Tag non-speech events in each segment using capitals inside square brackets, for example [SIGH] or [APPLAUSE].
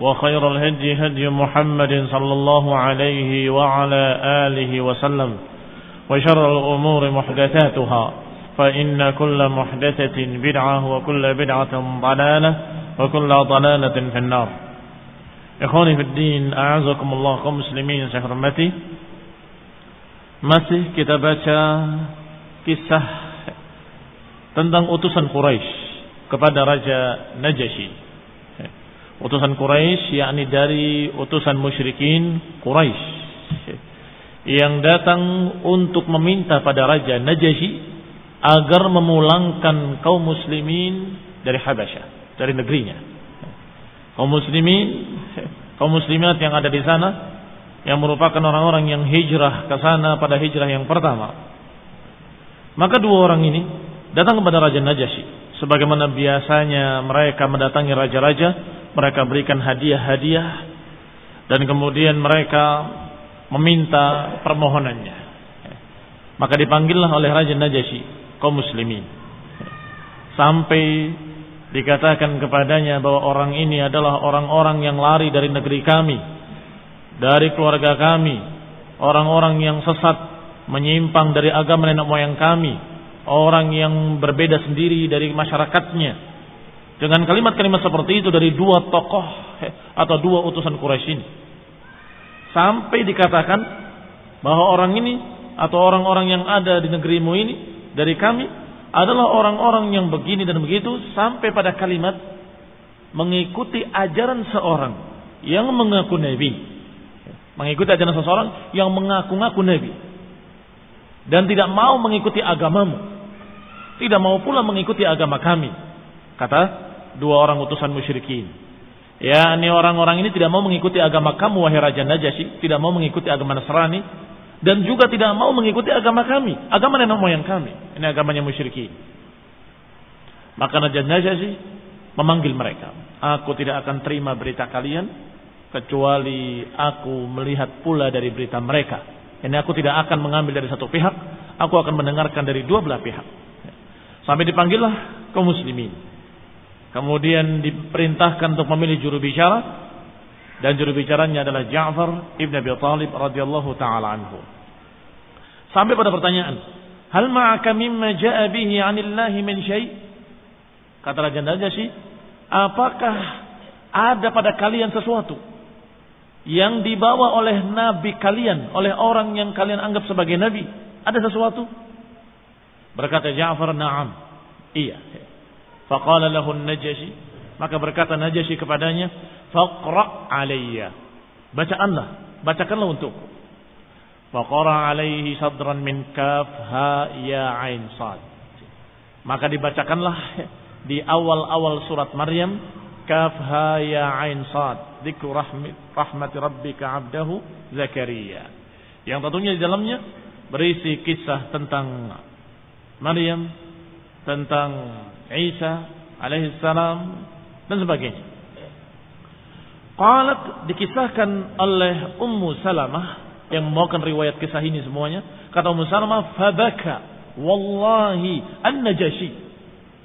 وخير الهدي هدي محمد صلى الله عليه وعلى آله وسلم وشر الأمور محدثاتها فإن كل محدثة بدعة وكل بدعة ضلالة وكل ضلالة في النار إخواني في الدين أعزكم الله كمسلمين سهرمتي Masih kita baca kisah tentang utusan Quraisy kepada Raja Najasyi. Utusan Quraisy yakni dari utusan musyrikin Quraisy yang datang untuk meminta pada Raja Najasyi agar memulangkan kaum muslimin dari Habasyah, dari negerinya. Kaum muslimin, kaum muslimat yang ada di sana yang merupakan orang-orang yang hijrah ke sana pada hijrah yang pertama. Maka dua orang ini datang kepada Raja Najasyi. Sebagaimana biasanya mereka mendatangi raja-raja, mereka berikan hadiah-hadiah dan kemudian mereka meminta permohonannya. Maka dipanggillah oleh Raja Najasyi kaum muslimin. Sampai dikatakan kepadanya bahwa orang ini adalah orang-orang yang lari dari negeri kami dari keluarga kami, orang-orang yang sesat, menyimpang dari agama nenek moyang kami, orang yang berbeda sendiri dari masyarakatnya. Dengan kalimat-kalimat seperti itu dari dua tokoh atau dua utusan Quraisy ini. Sampai dikatakan bahwa orang ini atau orang-orang yang ada di negerimu ini dari kami adalah orang-orang yang begini dan begitu sampai pada kalimat mengikuti ajaran seorang yang mengaku nabi Mengikuti ajaran seseorang yang mengaku-ngaku Nabi. Dan tidak mau mengikuti agamamu. Tidak mau pula mengikuti agama kami. Kata dua orang utusan musyrikin. Ya, ini orang-orang ini tidak mau mengikuti agama kamu wahai Raja Najasyi, tidak mau mengikuti agama Nasrani dan juga tidak mau mengikuti agama kami, agama nenek moyang kami. Ini agamanya musyrikin. Maka Raja Najasyi memanggil mereka. Aku tidak akan terima berita kalian kecuali aku melihat pula dari berita mereka. Ini aku tidak akan mengambil dari satu pihak, aku akan mendengarkan dari dua belah pihak. Sampai dipanggillah kaum muslimin. Kemudian diperintahkan untuk memilih juru bicara dan juru bicaranya adalah Ja'far ibn Abi Talib radhiyallahu taala anhu. Sampai pada pertanyaan, "Hal ma'aka mimma ja'a bihi 'anillahi min syai'?" Kata Raja Najasyi, "Apakah ada pada kalian sesuatu yang dibawa oleh nabi kalian, oleh orang yang kalian anggap sebagai nabi? Ada sesuatu? Berkata Ja'far, "Na'am." Iya. Faqala lahu Najasyi, maka berkata Najasyi kepadanya, "Faqra' alayya." Bacaanlah, bacakanlah untukku. Faqara alaihi sadran min kaf ha ya ain sad. Maka dibacakanlah di awal-awal surat Maryam kaf ha ya ain sad dzikru rahmat rahmati rabbika abdahu Zakaria yang tentunya di dalamnya berisi kisah tentang Maryam tentang Isa alaihi salam dan sebagainya Qalat dikisahkan oleh Ummu Salamah yang membawakan riwayat kisah ini semuanya. Kata Ummu Salamah, "Fabaka wallahi an-Najashi."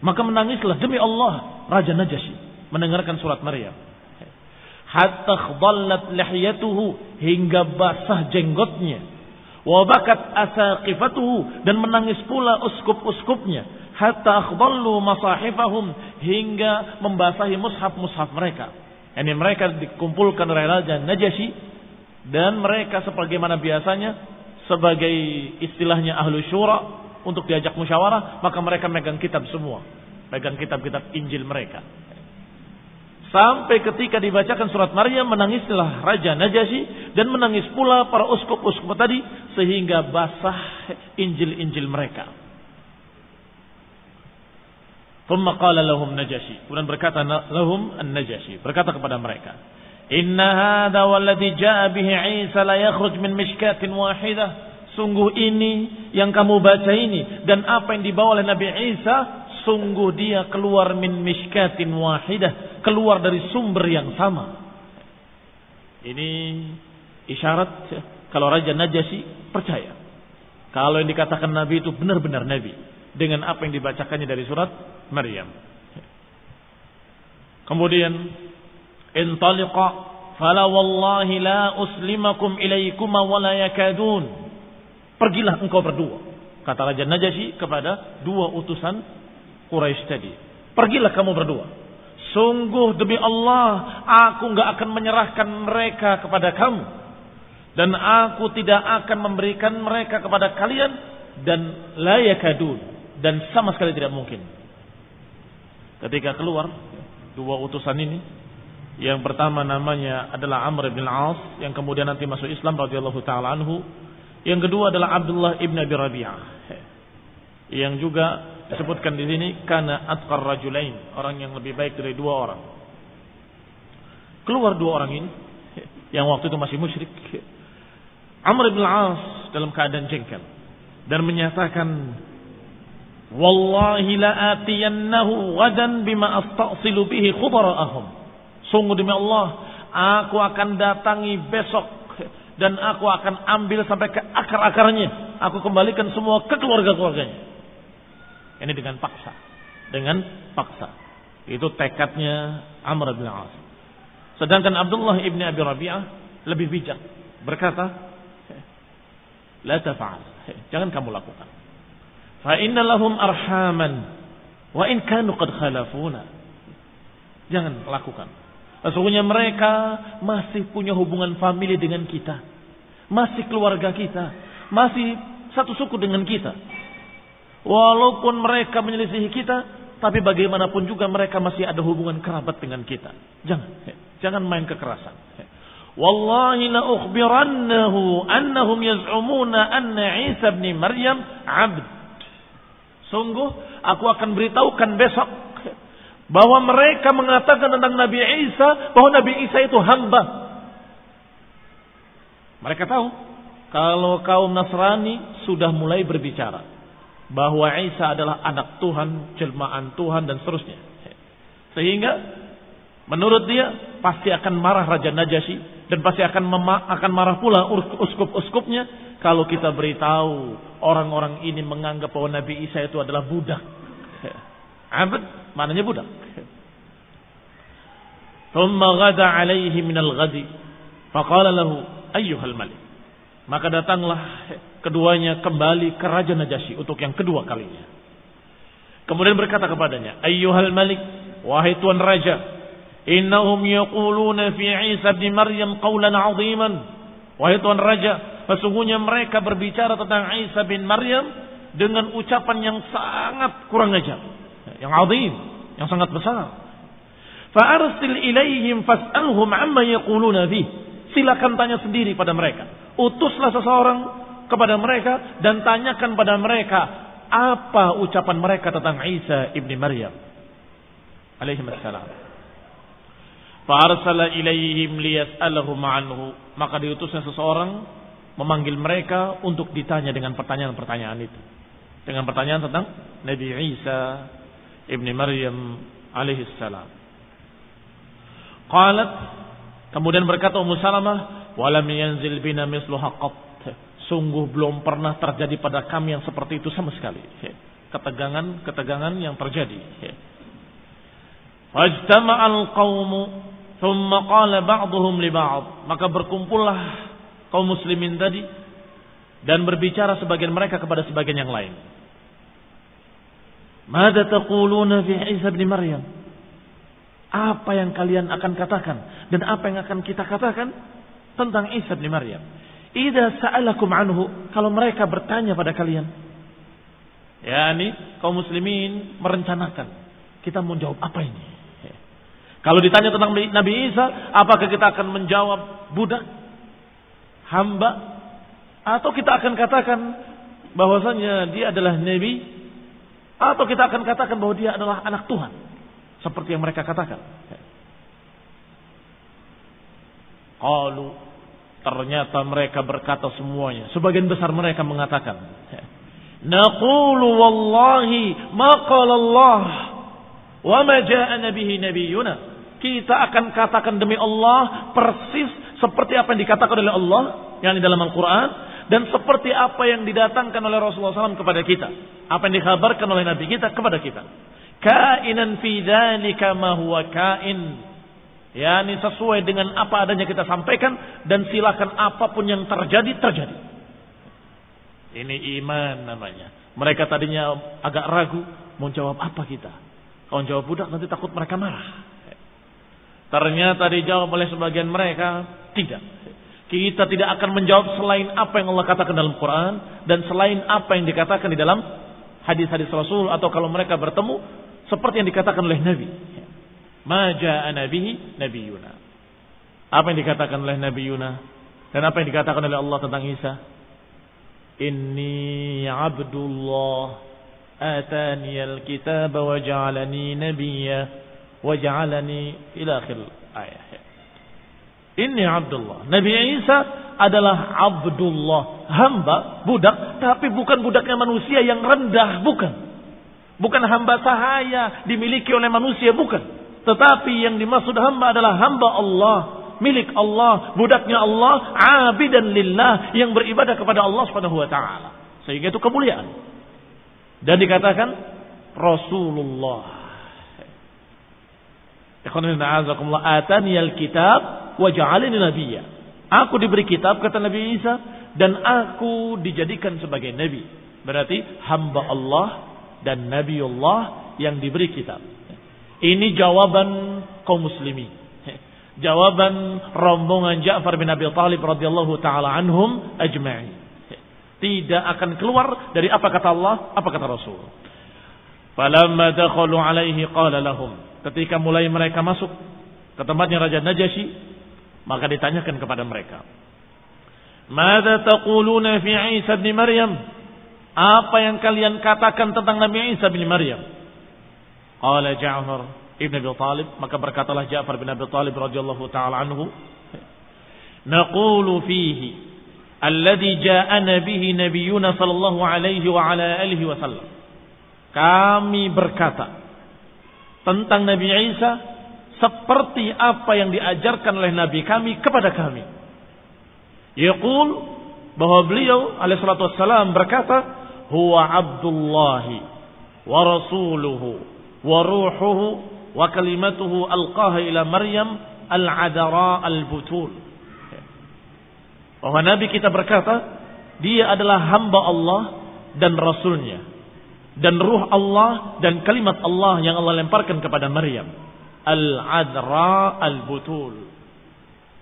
Maka menangislah demi Allah Raja Najasyi mendengarkan surat Maryam. Hatta khadallat lihyatuhu hingga basah jenggotnya. Wabakat asaqifatuhu dan menangis pula uskup-uskupnya. Hatta akhdallu masahifahum hingga membasahi mushaf-mushaf mereka. Ini mereka dikumpulkan oleh Raja Najasyi dan mereka sebagaimana biasanya sebagai istilahnya ahlu syura untuk diajak musyawarah maka mereka megang kitab semua pegang kitab-kitab Injil mereka Sampai ketika dibacakan surat Maryam menangislah Raja Najasyi dan menangis pula para uskup-uskup tadi sehingga basah Injil-Injil mereka. Thumma qala lahum Najasyi. Kemudian berkata lahum An-Najasyi. Berkata kepada mereka. Inna hadha walladhi ja'a bihi Isa la yakhruj min mishkatin wahidah. Sungguh ini yang kamu baca ini dan apa yang dibawa oleh Nabi Isa sungguh dia keluar min mishkatin wahidah, keluar dari sumber yang sama. Ini isyarat kalau Raja Najasyi percaya. Kalau yang dikatakan Nabi itu benar-benar Nabi. Dengan apa yang dibacakannya dari surat Maryam. Kemudian, Intaliqa fala wallahi la uslimakum ilaikuma wala yakadun. Pergilah engkau berdua. Kata Raja Najasyi kepada dua utusan Quraisy tadi. Pergilah kamu berdua. Sungguh demi Allah, aku nggak akan menyerahkan mereka kepada kamu. Dan aku tidak akan memberikan mereka kepada kalian. Dan layakadun. Dan sama sekali tidak mungkin. Ketika keluar, dua utusan ini. Yang pertama namanya adalah Amr bin As. Yang kemudian nanti masuk Islam radhiyallahu ta'ala anhu. Yang kedua adalah Abdullah ibn Abi Rabi'ah. Yang juga disebutkan di sini karena atqar rajulain, orang yang lebih baik dari dua orang. Keluar dua orang ini yang waktu itu masih musyrik. Amr bin Al-As dalam keadaan jengkel dan menyatakan Wallahi la atiyannahu gadan bima astasilu bihi khubara'ahum. Sungguh demi Allah, aku akan datangi besok dan aku akan ambil sampai ke akar-akarnya. Aku kembalikan semua ke keluarga-keluarganya. Ini dengan paksa. Dengan paksa. Itu tekadnya Amr bin As. Sedangkan Abdullah ibni Abi Rabi'ah lebih bijak. Berkata, La tafa'al. Jangan kamu lakukan. Fa inna lahum arhaman. Wa in kanu qad khalafuna. Jangan lakukan. Sesungguhnya mereka masih punya hubungan famili dengan kita. Masih keluarga kita. Masih satu suku dengan kita. Walaupun mereka menyelisihi kita, tapi bagaimanapun juga mereka masih ada hubungan kerabat dengan kita. Jangan, jangan main kekerasan. Wallahi la ukhbirannahu annahum yaz'umuna anna Isa bin Maryam 'abd. Sungguh aku akan beritahukan besok bahwa mereka mengatakan tentang Nabi Isa bahwa Nabi Isa itu hamba. Mereka tahu kalau kaum Nasrani sudah mulai berbicara bahwa Isa adalah anak Tuhan, jelmaan Tuhan dan seterusnya. Sehingga menurut dia pasti akan marah Raja Najasyi dan pasti akan akan marah pula uskup-uskupnya kalau kita beritahu orang-orang ini menganggap bahwa Nabi Isa itu adalah budak. [LAUGHS] Abad mananya budak. Thumma ghada alaihi minal ghadi faqala lahu ayyuhal malik. Maka datanglah keduanya kembali ke Raja Najasyi untuk yang kedua kalinya. Kemudian berkata kepadanya, ayyuhal malik, wahai tuan raja, innahum yaquluna fi Isa bin Maryam qawlan 'aziman. Wahai Tuan Raja, sesungguhnya mereka berbicara tentang Isa bin Maryam dengan ucapan yang sangat kurang ajar, yang azim, yang sangat besar. Fa'arsil ilaihim fas'alhum amma yaquluna fi. Silakan tanya sendiri pada mereka. Utuslah seseorang kepada mereka dan tanyakan pada mereka apa ucapan mereka tentang Isa ibni Maryam alaihi wassalam. Fa'arsala ilaihim liyas'alahum anhu. Maka diutusnya seseorang memanggil mereka untuk ditanya dengan pertanyaan-pertanyaan itu. Dengan pertanyaan tentang Nabi Isa ibni Maryam alaihi salam. Qalat Kemudian berkata Ummu Salamah, "Walam yanzil bina mislu haqqat." Sungguh belum pernah terjadi pada kami yang seperti itu sama sekali. Ketegangan-ketegangan yang terjadi. Fajtama'al qawmu thumma qala ba'duhum li ba'd. Maka berkumpullah kaum muslimin tadi dan berbicara sebagian mereka kepada sebagian yang lain. Mada taquluna fi Isa bin Maryam? Apa yang kalian akan katakan dan apa yang akan kita katakan tentang Isa bin Maryam? Idza sa'alakum anhu, kalau mereka bertanya pada kalian. Ya, ini kaum muslimin merencanakan kita mau jawab apa ini? Kalau ditanya tentang Nabi Isa, apakah kita akan menjawab budak, hamba, atau kita akan katakan bahwasanya dia adalah nabi, atau kita akan katakan bahwa dia adalah anak Tuhan, seperti yang mereka katakan. Qalu Ternyata mereka berkata semuanya. Sebagian besar mereka mengatakan. Naqulu wallahi ma Allah wa ma ja'ana. Kita akan katakan demi Allah persis seperti apa yang dikatakan oleh Allah yang di dalam Al-Qur'an dan seperti apa yang didatangkan oleh Rasulullah SAW kepada kita. Apa yang dikabarkan oleh Nabi kita kepada kita. Kainan fi dzalika ma huwa kain Ya, ini sesuai dengan apa adanya kita sampaikan dan silakan apa pun yang terjadi terjadi. Ini iman namanya. Mereka tadinya agak ragu mau jawab apa kita. Kalau jawab budak nanti takut mereka marah. Ternyata dijawab oleh sebagian mereka tidak. Kita tidak akan menjawab selain apa yang Allah katakan dalam Quran dan selain apa yang dikatakan di dalam hadis-hadis Rasul atau kalau mereka bertemu seperti yang dikatakan oleh Nabi. Maja anabihi Nabi Yuna. Apa yang dikatakan oleh Nabi Yuna dan apa yang dikatakan oleh Allah tentang Isa? Inni abdullah atani alkitab wa ja'alani nabiyya wa ja'alani ila akhir ayat. Inni abdullah. Nabi Isa adalah abdullah, hamba, budak, tapi bukan budaknya manusia yang rendah, bukan. Bukan hamba sahaya dimiliki oleh manusia, bukan. Tetapi yang dimaksud hamba adalah hamba Allah, milik Allah, budaknya Allah, abidan lillah yang beribadah kepada Allah Subhanahu wa taala. Sehingga itu kemuliaan. Dan dikatakan Rasulullah. Atani al-kitab wa ja'alani nabiyya. Aku diberi kitab kata Nabi Isa dan aku dijadikan sebagai nabi. Berarti hamba Allah dan Nabi Allah yang diberi kitab. Ini jawaban kaum muslimin. Jawaban rombongan Ja'far bin Abi Talib radhiyallahu taala anhum ajma'in. Tidak akan keluar dari apa kata Allah, apa kata Rasul. Falamma dakhalu alaihi qala lahum. Ketika mulai mereka masuk ke tempatnya Raja Najasyi, maka ditanyakan kepada mereka. Mada taquluna fi Isa bin Maryam? Apa yang kalian katakan tentang Nabi Isa bin Maryam? Qala Ja'far ibn Abi Talib, maka berkatalah Ja'far bin Abi Talib radhiyallahu taala anhu, "Naqulu fihi alladhi ja'ana bihi nabiyyuna sallallahu alaihi wa ala alihi wasallam." Kami berkata tentang Nabi Isa seperti apa yang diajarkan oleh nabi kami kepada kami. Yaqul bahwa beliau alaihi salatu wassalam berkata, "Huwa Abdullahi wa rasuluhu wa ruhuhu wa kalimatuhu alqaha ila Maryam al-adara al-butul. Bahwa Nabi kita berkata, dia adalah hamba Allah dan Rasulnya. Dan ruh Allah dan kalimat Allah yang Allah lemparkan kepada Maryam. Al-adra al-butul.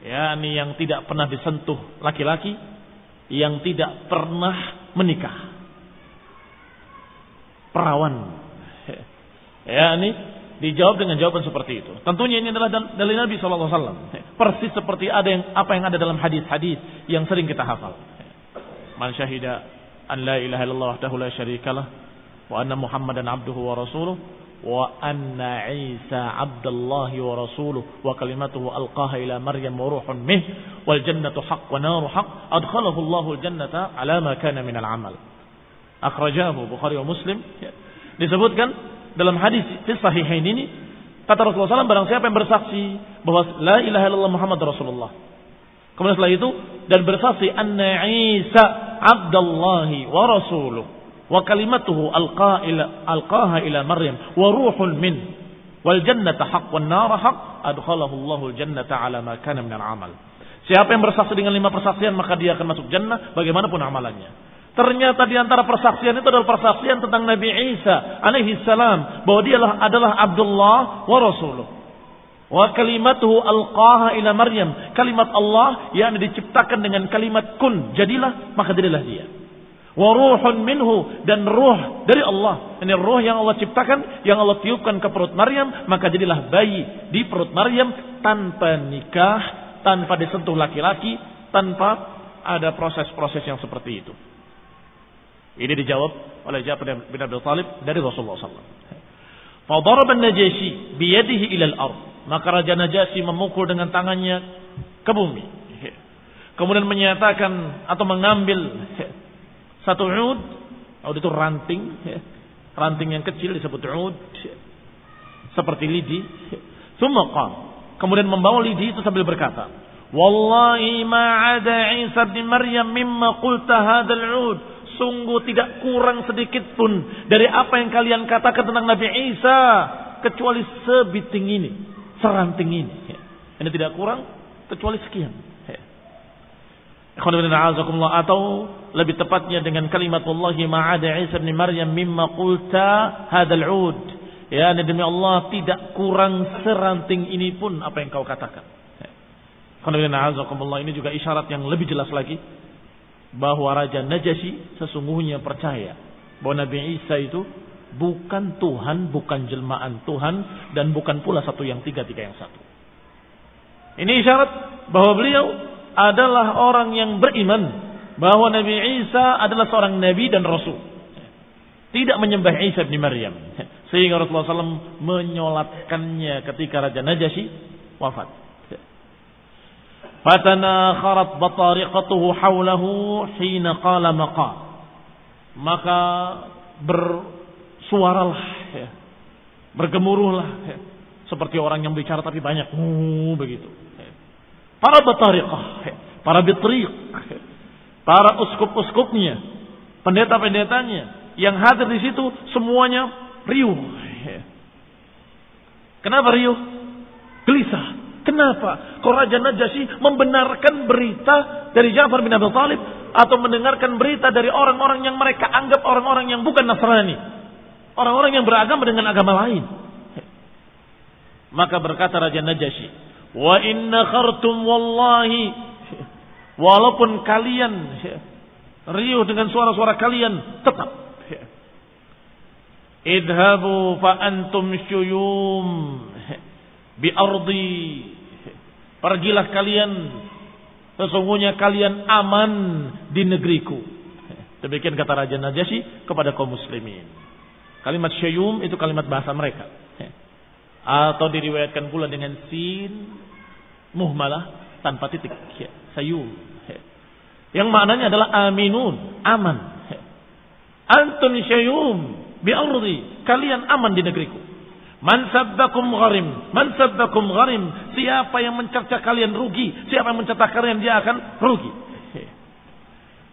Ya, ini yang tidak pernah disentuh laki-laki. Yang tidak pernah menikah. Perawan [LAUGHS] Ya, ini dijawab dengan jawaban seperti itu. Tentunya ini adalah dari Nabi Wasallam. [LAUGHS] Persis seperti ada yang apa yang ada dalam hadis-hadis yang sering kita hafal. Man syahida an la ilaha illallah wahdahu la syarikalah wa rasuluh wa kalimatuhu alqaha ila Maryam wa ruhun mih wal jannatu haqq wa naru haqq adkhalahu Allahu al jannata ala ma kana min al amal. Akhrajahu Bukhari wa Muslim. Disebutkan dalam hadis di sahihain ini Kata Rasulullah SAW, barang siapa yang bersaksi bahwa la ilaha illallah Muhammad Rasulullah. Kemudian setelah itu, dan bersaksi anna Isa abdallahi wa rasuluh. Wa kalimatuhu alqaha alqaha ila Maryam wa ruhun min wal jannata haq wan nara haq adkhalahu Allahul jannata ala ma kana min al-amal. Siapa yang bersaksi dengan lima persaksian maka dia akan masuk jannah bagaimanapun amalannya. Ternyata di antara persaksian itu adalah persaksian tentang Nabi Isa alaihi salam bahwa dia adalah Abdullah wa Rasuluh. Wa kalimatuhu alqaha ila Maryam. Kalimat Allah yang diciptakan dengan kalimat kun. Jadilah, maka jadilah dia. Wa ruhun minhu. Dan ruh dari Allah. Ini ruh yang Allah ciptakan, yang Allah tiupkan ke perut Maryam. Maka jadilah bayi di perut Maryam tanpa nikah, tanpa disentuh laki-laki, tanpa ada proses-proses yang seperti itu. Ini dijawab oleh Jabir bin Abi Thalib dari Rasulullah SAW. Fadarab an-Najasyi biyadihi ila al-ard. Maka Raja Najasyi memukul dengan tangannya ke bumi. Kemudian menyatakan atau mengambil satu ud. Ud itu ranting. Ranting yang kecil disebut ud. Seperti lidi. Sumaqam. Kemudian membawa lidi itu sambil berkata. Wallahi ma'ada Isa bin Maryam mimma qulta hadal ud Sungguh tidak kurang sedikit pun dari apa yang kalian katakan tentang Nabi Isa. Kecuali sebiting ini. Seranting ini. Ini tidak kurang kecuali sekian. Atau lebih tepatnya dengan kalimat Allah ma'ada Isa bin Maryam mimma qulta hadal ud. Ya demi Allah tidak kurang seranting ini pun apa yang kau katakan. Ini juga isyarat yang lebih jelas lagi bahwa Raja Najasyi sesungguhnya percaya bahwa Nabi Isa itu bukan Tuhan, bukan jelmaan Tuhan, dan bukan pula satu yang tiga, tiga yang satu. Ini isyarat bahwa beliau adalah orang yang beriman bahwa Nabi Isa adalah seorang Nabi dan Rasul. Tidak menyembah Isa bin Maryam. Sehingga Rasulullah SAW menyolatkannya ketika Raja Najasyi wafat. Fatanakharat batariqatuhu haulahu hina qala maqa. Maka bersuaralah ya. Bergemuruhlah ya. Seperti orang yang bicara tapi banyak. Uh, begitu. Para batariqah, para bitriq, para uskup-uskupnya, pendeta-pendetanya yang hadir di situ semuanya riuh. Kenapa riuh? Gelisah Kenapa? Kok Raja Najasyi membenarkan berita dari Ja'far bin Abi Thalib atau mendengarkan berita dari orang-orang yang mereka anggap orang-orang yang bukan Nasrani. Orang-orang yang beragama dengan agama lain. Maka berkata Raja Najasyi, "Wa inna khartum wallahi walaupun kalian riuh dengan suara-suara kalian tetap idhabu fa antum syuyum bi ardi Pergilah kalian, sesungguhnya kalian aman di negeriku. Demikian kata Raja Najasyi kepada kaum muslimin. Kalimat syayum itu kalimat bahasa mereka. Atau diriwayatkan pula dengan sin muhmalah tanpa titik. Sayum. Yang maknanya adalah aminun, aman. Antum syayum bi ardi, kalian aman di negeriku. Man sabbakum gharim. Man sabbakum gharim. Siapa yang mencerca kalian rugi. Siapa yang mencerca kalian dia akan rugi.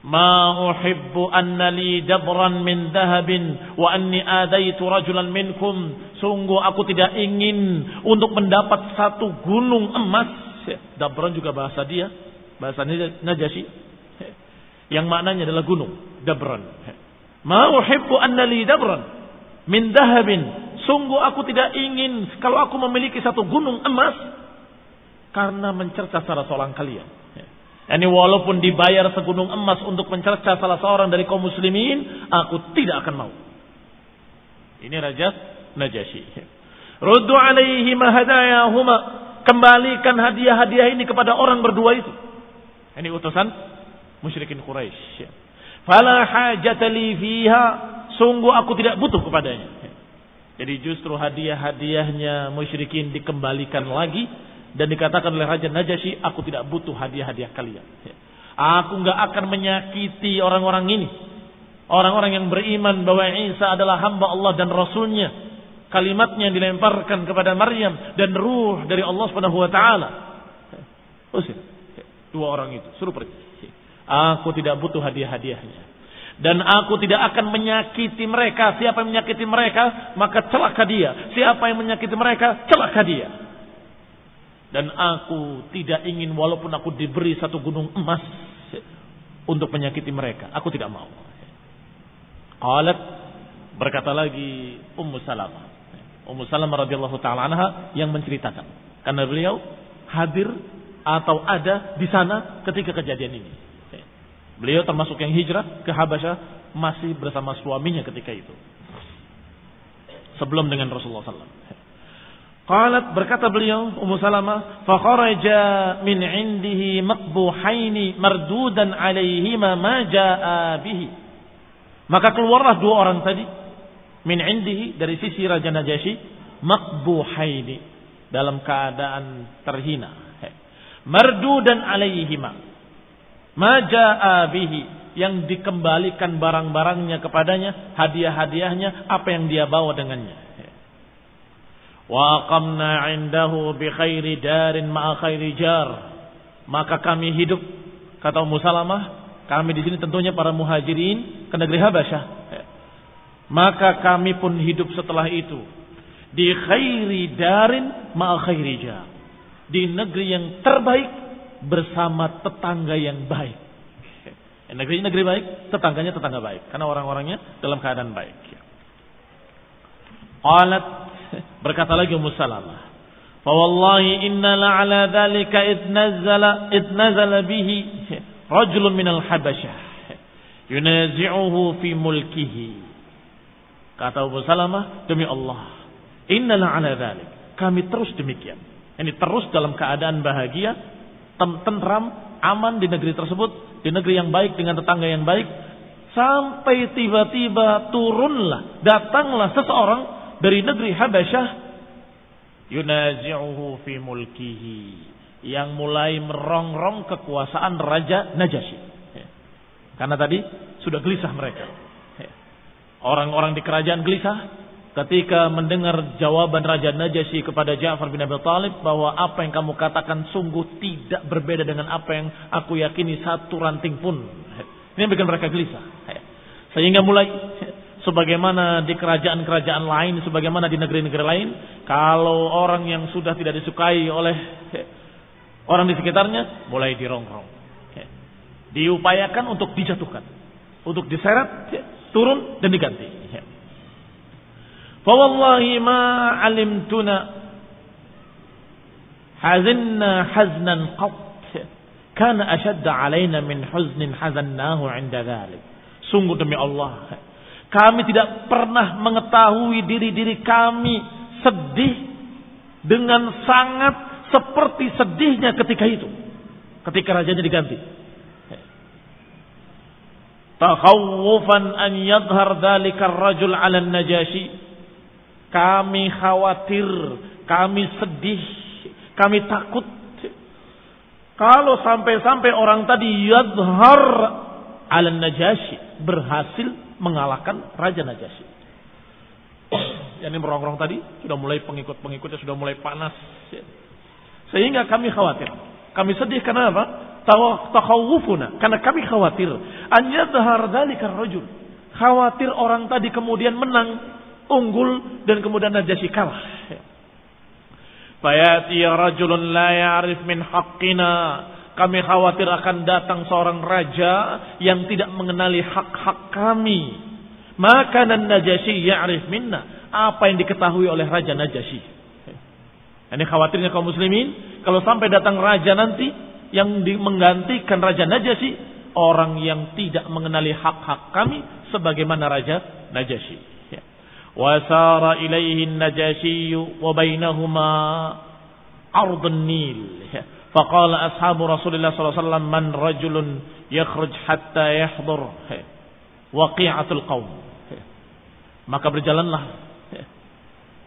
Uhibbu anna li dabran min dahabin wa anni adaitu rajulan minkum. Sungguh aku tidak ingin untuk mendapat satu gunung emas. Dabran juga bahasa dia. Bahasa Najasyi. Yang maknanya adalah gunung. Dabran. Ma uhibbu anna li dabran min dahabin Sungguh aku tidak ingin kalau aku memiliki satu gunung emas karena mencerca salah seorang kalian. Ini walaupun dibayar segunung emas untuk mencerca salah seorang dari kaum muslimin, aku tidak akan mau. Ini Raja Najasyi. Ruddu alaihi mahadayahuma. Kembalikan hadiah-hadiah ini kepada orang berdua itu. Ini utusan musyrikin Quraisy. Fala hajata li fiha. Sungguh aku tidak butuh kepadanya. Jadi justru hadiah-hadiahnya musyrikin dikembalikan lagi dan dikatakan oleh Raja Najasyi, aku tidak butuh hadiah-hadiah kalian. Aku nggak akan menyakiti orang-orang ini. Orang-orang yang beriman bahwa Isa adalah hamba Allah dan Rasulnya. kalimatnya yang dilemparkan kepada Maryam dan ruh dari Allah Subhanahu wa taala. Usir dua orang itu, suruh pergi. Aku tidak butuh hadiah-hadiahnya. Dan aku tidak akan menyakiti mereka. Siapa yang menyakiti mereka, maka celaka dia. Siapa yang menyakiti mereka, celaka dia. Dan aku tidak ingin walaupun aku diberi satu gunung emas untuk menyakiti mereka. Aku tidak mau. Qalat berkata lagi Ummu Salamah. Ummu Salamah radhiyallahu taala anha yang menceritakan karena beliau hadir atau ada di sana ketika kejadian ini. Beliau termasuk yang hijrah ke Habasyah masih bersama suaminya ketika itu. Sebelum dengan Rasulullah SAW. Qalat berkata beliau Ummu Salamah, "Fakharaja min 'indihi maqbuhaini mardudan 'alaihima ma jaa'a bihi." Maka keluarlah dua orang tadi min 'indihi dari sisi Raja Najasyi maqbuhaini dalam keadaan terhina. Mardudan 'alaihima Maja'a bihi yang dikembalikan barang-barangnya kepadanya, hadiah-hadiahnya, apa yang dia bawa dengannya. 'Indahu bi khairi darin ma'a khairi jar. Maka kami hidup kata Ummu Salamah, kami di sini tentunya para muhajirin ke negeri Habasyah. Maka kami pun hidup setelah itu di khairi darin ma'a khairi jar. Di negeri yang terbaik bersama tetangga yang baik. Negeri negeri baik, tetangganya tetangga baik. Karena orang-orangnya dalam keadaan baik. Qalat berkata lagi Ummu Salamah, "Fa wallahi inna la ala dzalika id nazala id nazala bihi rajulun minal habasyah yunazi'uhu fi mulkihi." Kata Ummu Salamah, "Demi Allah, inna la ala dzalik." Kami terus demikian. Ini terus dalam keadaan bahagia tentram, aman di negeri tersebut, di negeri yang baik dengan tetangga yang baik, sampai tiba-tiba turunlah, datanglah seseorang dari negeri Habasyah yunazi'uhu fi mulkihi yang mulai merongrong kekuasaan Raja Najasyi. Ya. Karena tadi sudah gelisah mereka. Ya. Orang-orang di kerajaan gelisah, ketika mendengar jawaban Raja Najasyi kepada Ja'far bin Abi Thalib bahwa apa yang kamu katakan sungguh tidak berbeda dengan apa yang aku yakini satu ranting pun. Ini bikin mereka gelisah. Sehingga mulai sebagaimana di kerajaan-kerajaan lain, sebagaimana di negeri-negeri lain, kalau orang yang sudah tidak disukai oleh eh, orang di sekitarnya, mulai dirongrong. Eh, diupayakan untuk dijatuhkan, untuk diseret, eh, turun dan diganti. Fawallahi ma alimtuna hazinna haznan qat kana ashadda alaina min huznin hazannahu 'inda dhalik. Sungguh demi Allah, kami tidak pernah mengetahui diri-diri kami sedih dengan sangat seperti sedihnya ketika itu. Ketika rajanya diganti. Takhawufan an yadhhar dhalika ar-rajul 'ala an-najashi. Kami khawatir, kami sedih, kami takut. Kalau sampai-sampai orang tadi yadhar ala Najasyi berhasil mengalahkan Raja Najasyi. Yang ini merongrong tadi sudah mulai pengikut-pengikutnya sudah mulai panas. Sehingga kami khawatir. Kami sedih karena apa? Takhawufuna. Karena kami khawatir. An yadhar dalika rajul. Khawatir orang tadi kemudian menang unggul dan kemudian Najasyi kalah. Fayati rajulun la ya'rif min haqqina. Kami khawatir akan datang seorang raja yang tidak mengenali hak-hak kami. Maka Najasyi ya'rif minna. Apa yang diketahui oleh Raja Najasyi. Ini khawatirnya kaum muslimin. Kalau sampai datang raja nanti yang menggantikan Raja Najasyi. Orang yang tidak mengenali hak-hak kami. Sebagaimana Raja Najasyi. Ya. Wasara ilaihin Najasyi wa bainahuma ardun nil. Ya. Faqala ashabu Rasulullah SAW man rajulun yakhruj hatta yahdur waqi'atul qawm. Maka berjalanlah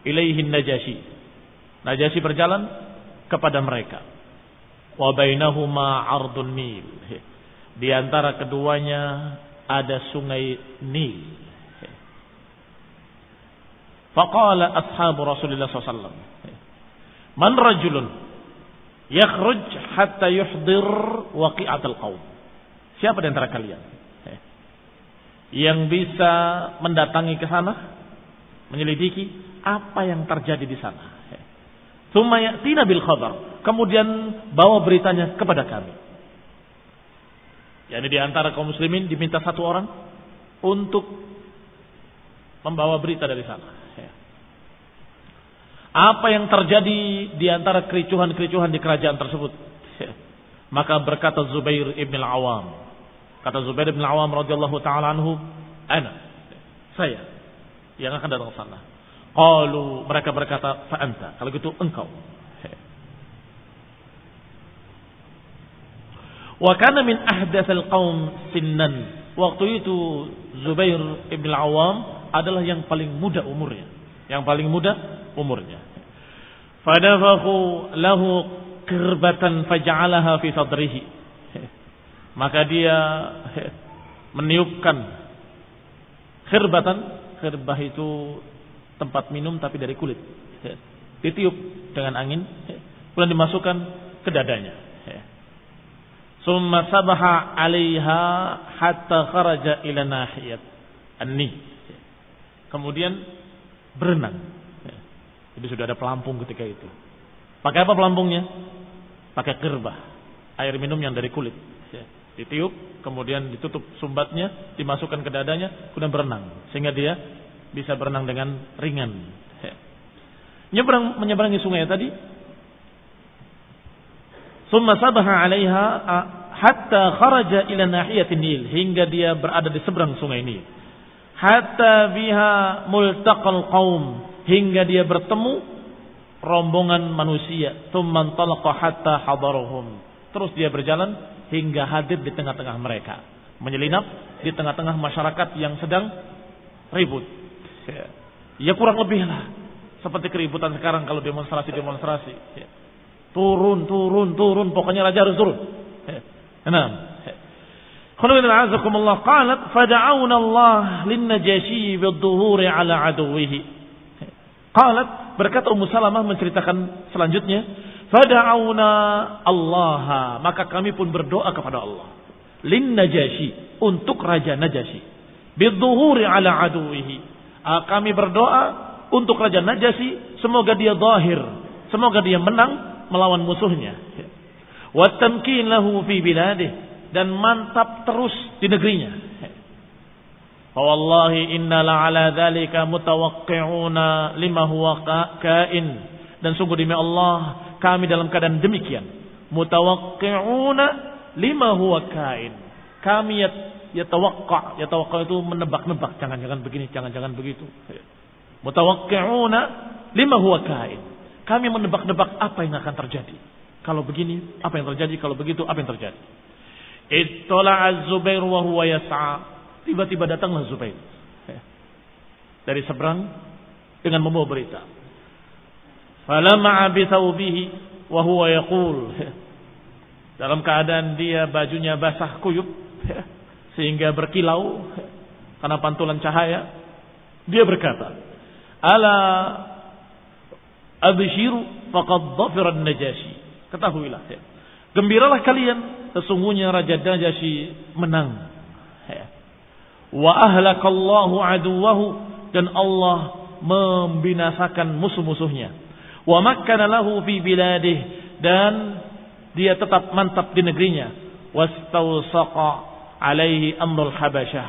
ilaihin Najasyi. Najasyi berjalan kepada mereka. Wabainahuma 'ardun mil Di antara keduanya ada sungai Nil. Faqala ashabu Rasulullah SAW. Man rajulun yakhruj hatta yuhdir waqi'atul qaum. Siapa di antara kalian yang bisa mendatangi ke sana, menyelidiki apa yang terjadi di sana. Tsumma ya'tina bil khabar. Kemudian bawa beritanya kepada kami. Yani di antara kaum muslimin diminta satu orang untuk membawa berita dari sana. Apa yang terjadi di antara kericuhan-kericuhan di kerajaan tersebut? [LAUGHS] Maka berkata Zubair ibn al-Awam. Kata Zubair ibn al-Awam radhiyallahu taala anhu, "Ana saya yang akan datang sana." Qalu mereka berkata, "Fa anta." Kalau gitu engkau. Wa kana min ahdatsal qaum sinnan. Waktu itu Zubair ibn al-Awam adalah yang paling muda umurnya. Yang paling muda umurnya. Fadafakhu lahu kirbatan faja'alaha fi sadrihi. [LAUGHS] Maka dia [LAUGHS] meniupkan khirbatan. Khirbah itu tempat minum tapi dari kulit. [LAUGHS] Ditiup dengan angin. Kemudian dimasukkan ke dadanya. Summa sabaha alaiha hatta kharaja ila nahiyat anni. Kemudian berenang jadi sudah ada pelampung ketika itu. Pakai apa pelampungnya? Pakai kerbah. Air minum yang dari kulit. Ya. Ditiup, kemudian ditutup sumbatnya, dimasukkan ke dadanya, kemudian berenang. Sehingga dia bisa berenang dengan ringan. Ya. Nyebrang, menyeberangi sungai tadi. Summa sabaha alaiha hatta kharaja ila nahiyatin Nil. Hingga dia berada di seberang sungai Nil. Hatta biha multaqal qaum hingga dia bertemu rombongan manusia. Tsumman talaqa hatta hadaruhum. Terus dia berjalan hingga hadir di tengah-tengah mereka. Menyelinap di tengah-tengah masyarakat yang sedang ribut. Ya kurang lebih lah. Seperti keributan sekarang kalau demonstrasi-demonstrasi. Turun, turun, turun. Pokoknya raja harus turun. Nah. Khulubin azakumullah qalat fada'awna Allah lin najashi bid-duhuri ala aduwihi. Qalat berkata Ummu Salamah menceritakan selanjutnya, "Fada'auna Allah, maka kami pun berdoa kepada Allah. Lin Najasyi, untuk raja Najasyi. Bidzuhuri ala aduwihi. Ah, kami berdoa untuk raja Najasyi, semoga dia zahir, semoga dia menang melawan musuhnya. Wa tamkin lahu fi biladih dan mantap terus di negerinya. Wallahi inna la'ala dhalika mutawaqqi'una lima huwa kain. Dan sungguh demi Allah, kami dalam keadaan demikian. Mutawaqqi'una lima huwa kain. Kami ya yatawaqqa, yatawaqqa itu menebak-nebak, jangan-jangan begini, jangan-jangan begitu. Mutawaqqi'una lima huwa kain. Kami menebak-nebak apa yang akan terjadi. Kalau begini, apa yang terjadi? Kalau begitu, apa yang terjadi? Ittala'a Az-Zubair wa huwa yas'a Tiba-tiba datanglah Zubair. Dari seberang dengan membawa berita. Falamma abithawbihi wa huwa yaqul. Ya. Dalam keadaan dia bajunya basah kuyup sehingga berkilau karena pantulan cahaya. Dia berkata, "Ala abshiru faqad dhafira an-najashi." Ketahuilah ya. Gembiralah kalian, sesungguhnya Raja Najasyi menang. Wa ahlakallahu aduwahu dan Allah membinasakan musuh-musuhnya. Wa makkana lahu fi biladih dan dia tetap mantap di negerinya. Wastawsaqa alaihi amrul habasyah.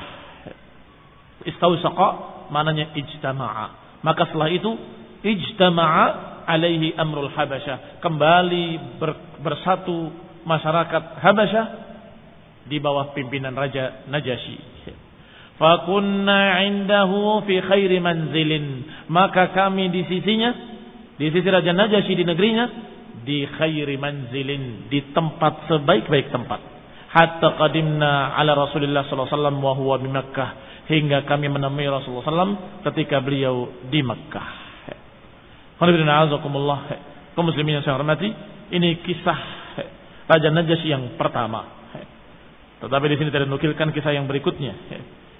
Istawsaqa maknanya ijtama'a. Maka setelah itu ijtama'a alaihi amrul habasyah. Kembali ber, bersatu masyarakat Habasyah di bawah pimpinan Raja Najasyi Fakunna indahu fi khairi manzilin. Maka kami di sisinya, di sisi Raja Najasyi di negerinya, di khairi manzilin, di tempat sebaik-baik tempat. Hatta qadimna ala Rasulullah sallallahu alaihi wasallam wa huwa di Makkah hingga kami menemui Rasulullah SAW ketika beliau di Makkah. Kaum muslimin yang saya hormati, ini kisah Raja Najasyi yang pertama. Tetapi di sini tidak nukilkan kisah yang berikutnya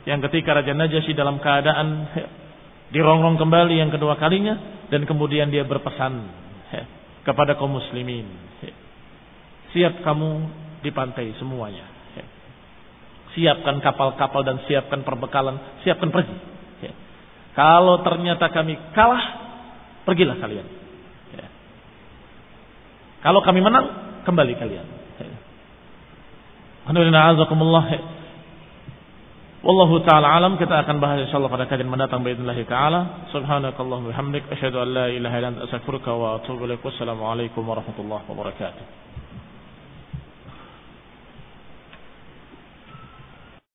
yang ketika Raja Najasyi dalam keadaan Dirongrong kembali yang kedua kalinya dan kemudian dia berpesan kepada kaum muslimin. Siap kamu di pantai semuanya. Siapkan kapal-kapal dan siapkan perbekalan, siapkan pergi. Kalau ternyata kami kalah, pergilah kalian. Kalau kami menang, kembali kalian. Alhamdulillah, Wallahu taala alam kita akan bahas insyaallah pada kajian mendatang باذن taala. Subhanakallahumma wa bihamdik asyhadu an la ilaha illa anta astaghfiruka wa atubu ilaik. Wassalamu alaikum warahmatullahi wabarakatuh.